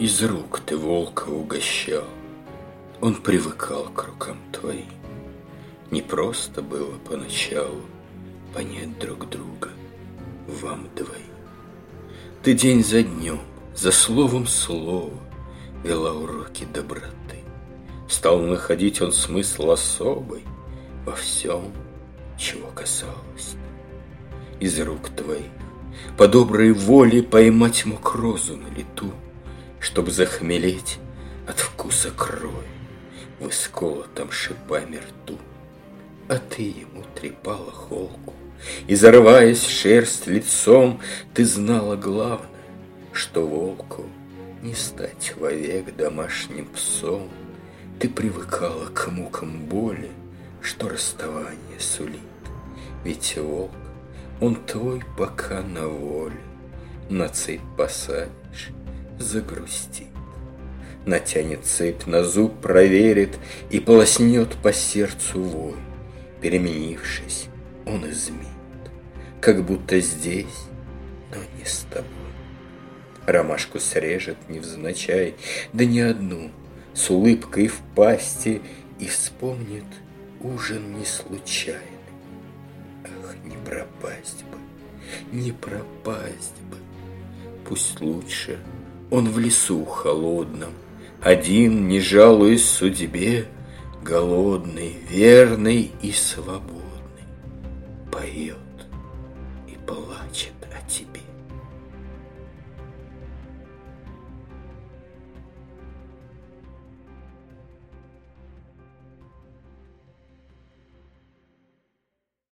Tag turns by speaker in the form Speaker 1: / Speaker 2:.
Speaker 1: Из рук ты волка угощал, Он привыкал к рукам твоим. Не просто было поначалу Понять друг друга вам двоим. Ты день за днем, за словом слово Вела уроки доброты. Стал находить он смысл особый Во всем, чего касалось. Из рук твоих по доброй воле Поймать мог розу на лету — Чтоб захмелеть от вкуса крови В исколотом шипами рту. А ты ему трепала холку, И, зарываясь в шерсть лицом, Ты знала главное, что волку Не стать вовек домашним псом. Ты привыкала к мукам боли, Что расставание сулит. Ведь волк, он твой пока на воле, На цепь посадишь, загрустит. Натянет цепь на зуб, проверит И полоснет по сердцу вой. Переменившись, он изменит, Как будто здесь, но не с тобой. Ромашку срежет невзначай, Да не одну, с улыбкой в пасти И вспомнит ужин не случайный. Ах, не пропасть бы, не пропасть бы, Пусть лучше он в лесу холодном, один, не жалуясь судьбе, Голодный, верный и свободный, Поет и плачет о тебе.